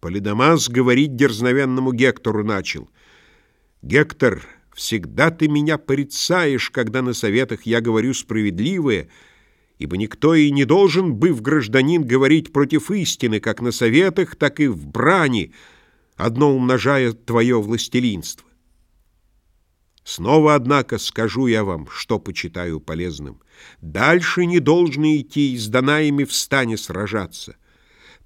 Полидамас говорить дерзновенному Гектору начал. «Гектор, всегда ты меня порицаешь, когда на советах я говорю справедливое, ибо никто и не должен, быв гражданин, говорить против истины, как на советах, так и в брани, одно умножая твое властелинство. Снова, однако, скажу я вам, что почитаю полезным. Дальше не должны идти и с Данаями в стане сражаться.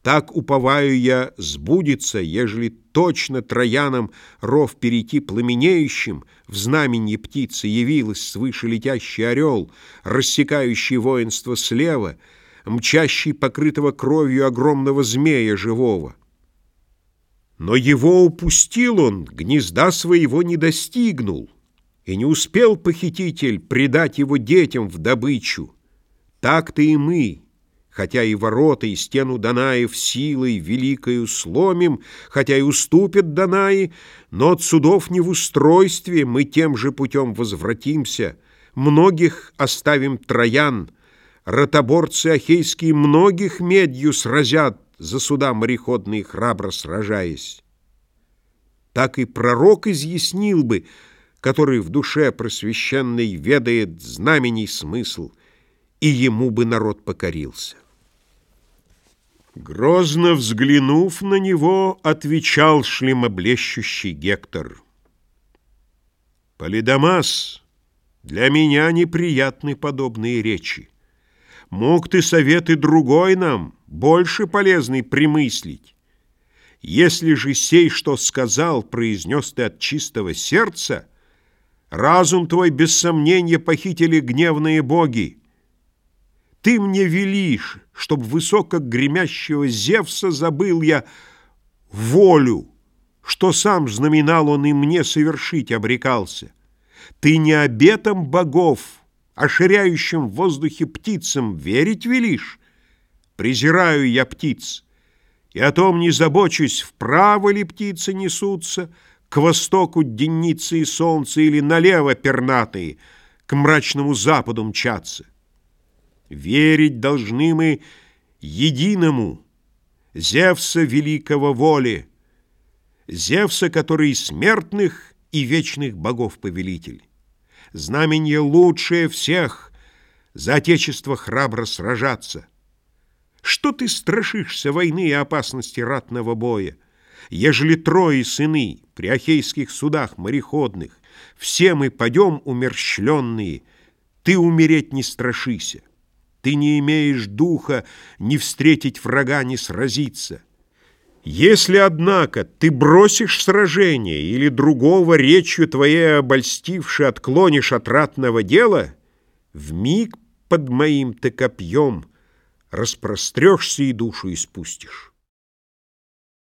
Так, уповаю я, сбудется, ежели точно троянам ров перейти пламенеющим, в знаменье птицы явилась свыше летящий орел, рассекающий воинство слева, мчащий покрытого кровью огромного змея живого. Но его упустил он, гнезда своего не достигнул, и не успел похититель предать его детям в добычу. Так-то и мы, Хотя и ворота, и стену Данаев силой великою сломим, Хотя и уступят Данаи, но от судов не в устройстве Мы тем же путем возвратимся, Многих оставим троян, Ротоборцы ахейские многих медью сразят, За суда мореходные храбро сражаясь. Так и пророк изъяснил бы, Который в душе просвещенной Ведает знамений смысл, И ему бы народ покорился. Грозно взглянув на него, отвечал шлемоблещущий Гектор. «Полидамас, для меня неприятны подобные речи. Мог ты советы другой нам, больше полезный примыслить. Если же сей, что сказал, произнес ты от чистого сердца, разум твой без сомнения похитили гневные боги, ты мне велишь, чтоб высоко гремящего Зевса забыл я волю, что сам знаменал он и мне совершить обрекался. Ты не обетом богов, а в воздухе птицам верить велишь? Презираю я птиц, и о том не забочусь, вправо ли птицы несутся, к востоку денницы и солнце или налево пернатые, к мрачному западу мчатся. Верить должны мы единому, Зевса великого воли, Зевса, который смертных и вечных богов повелитель. Знаменье лучшее всех, за отечество храбро сражаться. Что ты страшишься войны и опасности ратного боя? Ежели трое сыны при ахейских судах мореходных, все мы пойдем умерщвленные, ты умереть не страшися. Ты не имеешь духа ни встретить врага, ни сразиться. Если, однако, ты бросишь сражение или другого речью твоей обольстивши отклонишь от ратного дела, в миг под моим ты копьем распрострешься и душу испустишь.